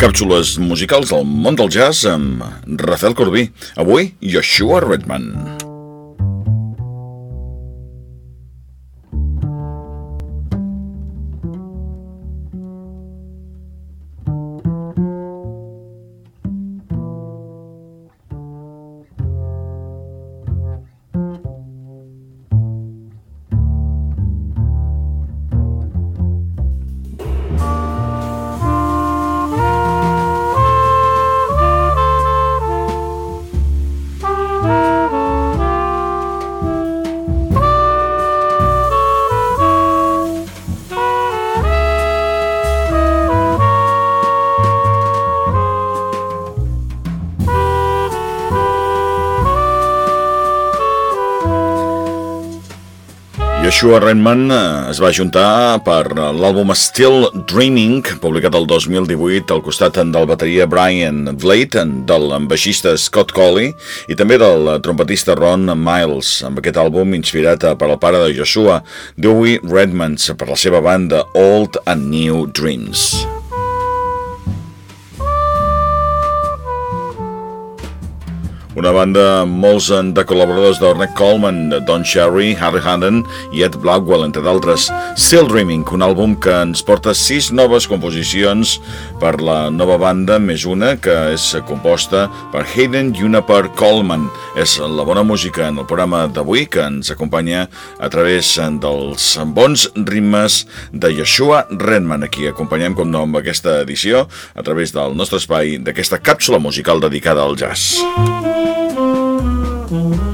Càpsules musicals del món del jazz amb Rafael Corbí. Avui, Joshua Redman. Joshua Redman eh, es va juntar per l'àlbum Still Dreaming, publicat el 2018 al costat del bateria Brian Blade, del baixista Scott Colley i també del trompetista Ron Miles, amb aquest àlbum inspirat per el pare de Joshua, Dewey Redman, per la seva banda Old and New Dreams. Una banda amb molts de col·laboradors d'Ornette Coleman, Don Cherry, Harry Hannon i Ed Blackwell, entre d'altres. Still Dreaming, un àlbum que ens porta sis noves composicions per la nova banda, més una que és composta per Hayden i una per Coleman. És la bona música en el programa d'avui que ens acompanya a través dels bons ritmes de Yeshua Redman. Aquí acompanyem, com no, amb aquesta edició a través del nostre espai d'aquesta càpsula musical dedicada al jazz. Mm-hmm.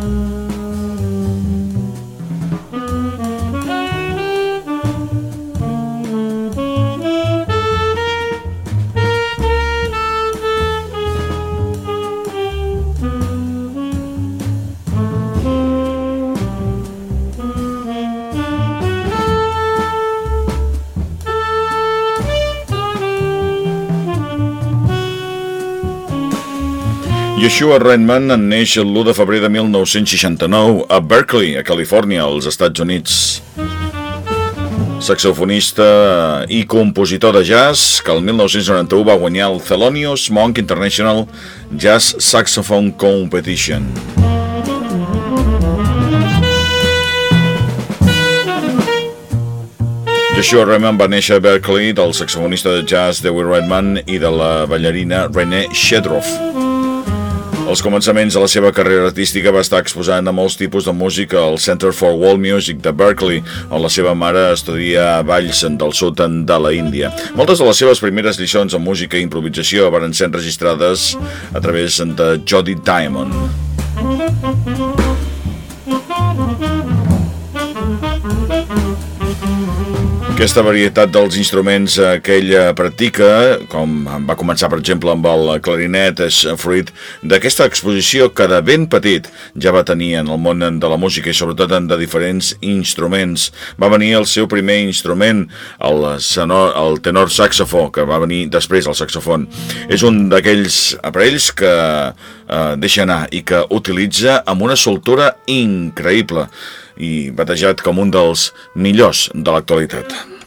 Joshua Redman neix l'1 de febrer de 1969 a Berkeley, a Califòrnia, als Estats Units. Saxofonista i compositor de jazz que el 1991 va guanyar el Thelonious Monk International Jazz Saxophone Competition. Joshua Redman va néixer a Berkeley del saxofonista de jazz Dewey Redman i de la ballarina René Shedroff. Als començaments de la seva carrera artística va estar exposant a molts tipus de música al Center for World Music de Berkeley, on la seva mare estudia balls del sud de la Índia. Moltes de les seves primeres lliçons en música i improvisació van ser enregistrades a través de Jody Diamond. Aquesta varietat dels instruments que ella practica, com va començar, per exemple, amb el clarinet, és fruit d'aquesta exposició que de ben petit ja va tenir en el món de la música i sobretot en de diferents instruments. Va venir el seu primer instrument, el, senor, el tenor saxofó, que va venir després el saxofon. És un d'aquells aparells que eh, deixa anar i que utilitza amb una soltura increïble i batejat com un dels millors de l'actualitat.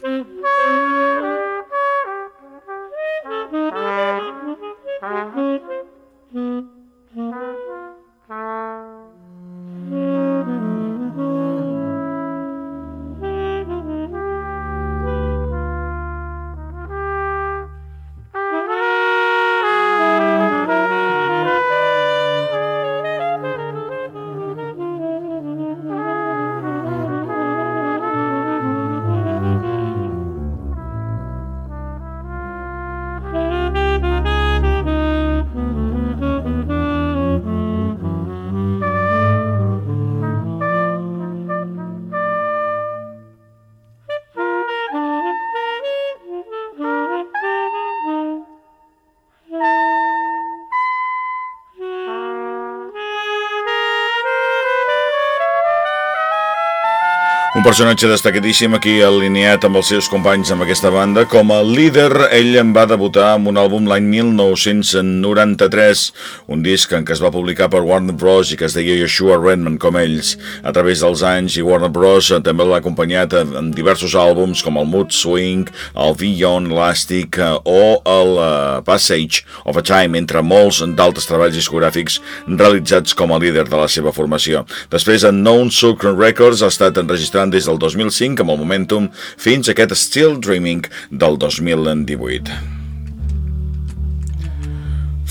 Un personatge destacadíssim aquí alineat amb els seus companys amb aquesta banda. Com a líder, ell en va debutar amb un àlbum l'any 1993, un disc en què es va publicar per Warner Bros. i que es deia Joshua Redman, com ells. A través dels anys, i Warner Bros. també l'ha acompanyat en diversos àlbums com el Mood Swing, el Beyond Elastic eh, o el uh, Passage of a Time, entre molts d'altres treballs discogràfics realitzats com a líder de la seva formació. Després, en Known Sucre Records ha estat enregistrat enregistrant des del 2005 amb el Momentum fins a aquest Still Dreaming del 2018.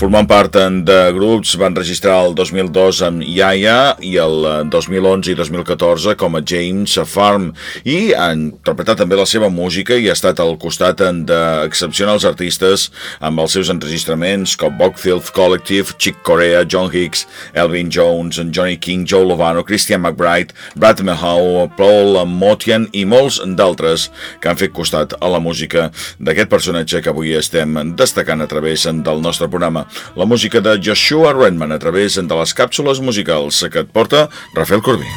Formant part de grups, van registrar el 2002 amb Yaya i el 2011 i 2014 com a James Farm. I han interpretat també la seva música i ha estat al costat d'excepcionals artistes amb els seus enregistraments com Bogfield Collective, Chick Corea, John Hicks, Elvin Jones, Johnny King, Joe Lovano, Christian McBride, Brad Mahau, Paul Motian i molts d'altres que han fet costat a la música d'aquest personatge que avui estem destacant a través del nostre programa la música de Joshua Redman a través de les càpsules musicals que et porta Rafael Corbí.